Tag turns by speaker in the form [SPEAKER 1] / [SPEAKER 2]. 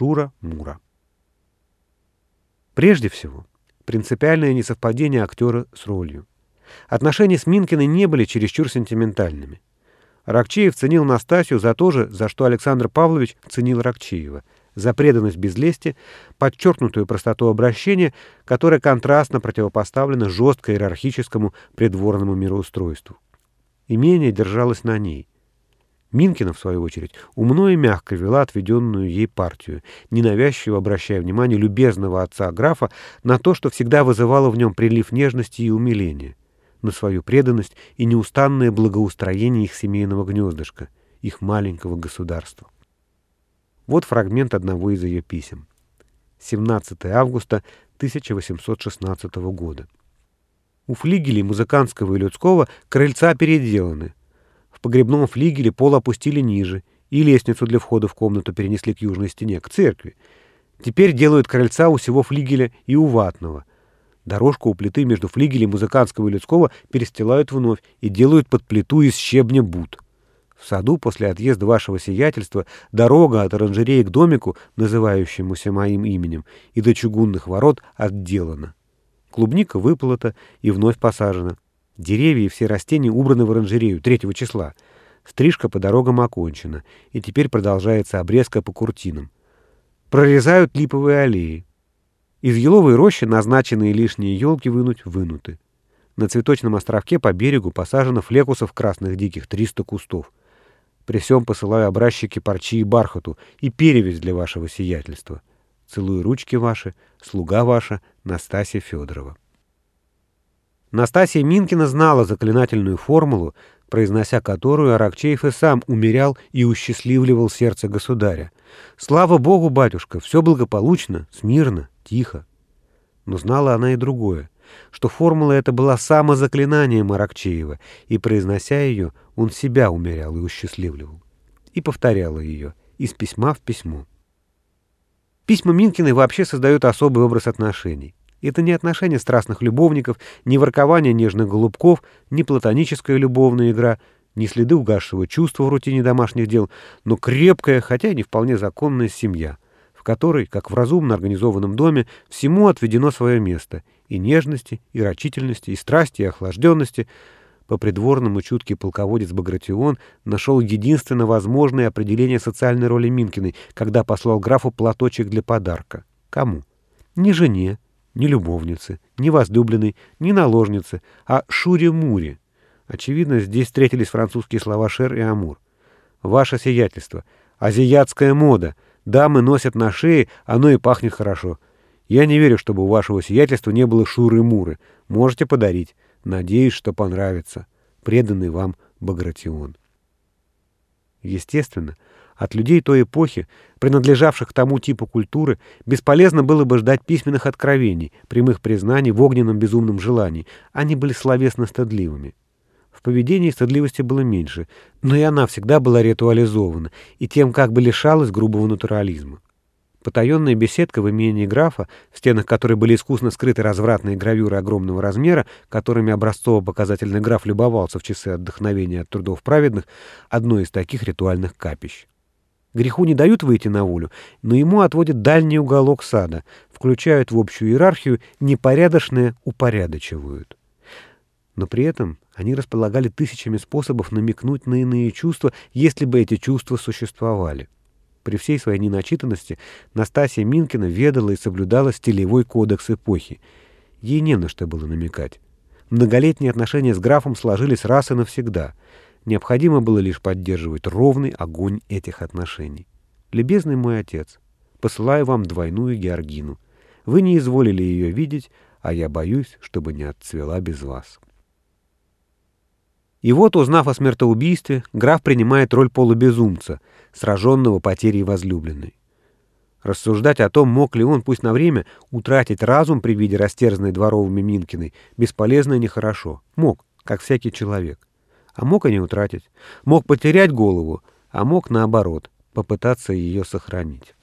[SPEAKER 1] Шура Мура. Прежде всего, принципиальное несовпадение актера с ролью. Отношения с Минкиной не были чересчур сентиментальными. Рокчеев ценил Настасью за то же, за что Александр Павлович ценил Рокчеева — за преданность без лести, подчеркнутую простоту обращения, которая контрастно противопоставлена жестко иерархическому придворному мироустройству. Имение держалось на ней. Минкина, в свою очередь, умно и мягко вела отведенную ей партию, ненавязчиво обращая внимание любезного отца графа на то, что всегда вызывало в нем прилив нежности и умиления, на свою преданность и неустанное благоустроение их семейного гнездышка, их маленького государства. Вот фрагмент одного из ее писем. 17 августа 1816 года. У флигелей музыкантского и людского крыльца переделаны, погребном флигеле пол опустили ниже, и лестницу для входа в комнату перенесли к южной стене, к церкви. Теперь делают крыльца у всего флигеля и у ватного. Дорожку у плиты между флигелем музыкантского и людского перестилают вновь и делают под плиту из щебня бут. В саду после отъезда вашего сиятельства дорога от оранжереи к домику, называющемуся моим именем, и до чугунных ворот отделана. Клубника выполота и вновь посажена. Деревья и все растения убраны в оранжерею 3 числа. Стрижка по дорогам окончена, и теперь продолжается обрезка по куртинам. Прорезают липовые аллеи. Из еловой рощи назначенные лишние елки вынуть вынуты. На цветочном островке по берегу посажено флекусов красных диких 300 кустов. При всем посылаю образчики парчи и бархату и перевязь для вашего сиятельства. Целую ручки ваши, слуга ваша, Настасья Федорова. Настасья Минкина знала заклинательную формулу, произнося которую Аракчеев и сам умерял и усчастливливал сердце государя. «Слава Богу, батюшка, все благополучно, смирно, тихо». Но знала она и другое, что формула эта была самозаклинанием Аракчеева, и, произнося ее, он себя умерял и усчастливливал. И повторяла ее из письма в письмо. Письма Минкиной вообще создают особый образ отношений. Это не отношения страстных любовников, не воркование нежных голубков, не платоническая любовная игра, не следы угасшего чувства в рутине домашних дел, но крепкая, хотя и не вполне законная семья, в которой, как в разумно организованном доме, всему отведено свое место — и нежности, и рачительности, и страсти, и охлажденности. По придворному чуткий полководец Багратион нашел единственно возможное определение социальной роли Минкиной, когда послал графу платочек для подарка. Кому? Не жене, ни любовницы, ни возлюбленной, ни наложницы, а Шуре-Муре. Очевидно, здесь встретились французские слова «шер» и «амур». «Ваше сиятельство», «азиатская мода», «дамы носят на шее, оно и пахнет хорошо». Я не верю, чтобы у вашего сиятельства не было шуры-муры. Можете подарить. Надеюсь, что понравится. Преданный вам Багратион. Естественно, от людей той эпохи, принадлежавших к тому типу культуры, бесполезно было бы ждать письменных откровений, прямых признаний в огненном безумном желании. Они были словесно стыдливыми. В поведении стыдливости было меньше, но и она всегда была ритуализована, и тем как бы лишалась грубого натурализма. Потаенная беседка в имении графа, в стенах которой были искусно скрыты развратные гравюры огромного размера, которыми образцово-показательный граф любовался в часы отдохновения от трудов праведных, одно из таких ритуальных капищ. Греху не дают выйти на волю, но ему отводят дальний уголок сада, включают в общую иерархию, непорядочное упорядочивают. Но при этом они располагали тысячами способов намекнуть на иные чувства, если бы эти чувства существовали. При всей своей неначитанности Настасья Минкина ведала и соблюдала стилевой кодекс эпохи. Ей не на что было намекать. Многолетние отношения с графом сложились раз и навсегда. Необходимо было лишь поддерживать ровный огонь этих отношений. «Любезный мой отец, посылаю вам двойную Георгину. Вы не изволили ее видеть, а я боюсь, чтобы не отцвела без вас». И вот, узнав о смертоубийстве, граф принимает роль полубезумца, сраженного потерей возлюбленной. Рассуждать о том, мог ли он, пусть на время, утратить разум при виде растерзанной дворовыми Минкиной, бесполезно и нехорошо. Мог, как всякий человек. А мог и не утратить. Мог потерять голову, а мог, наоборот, попытаться ее сохранить.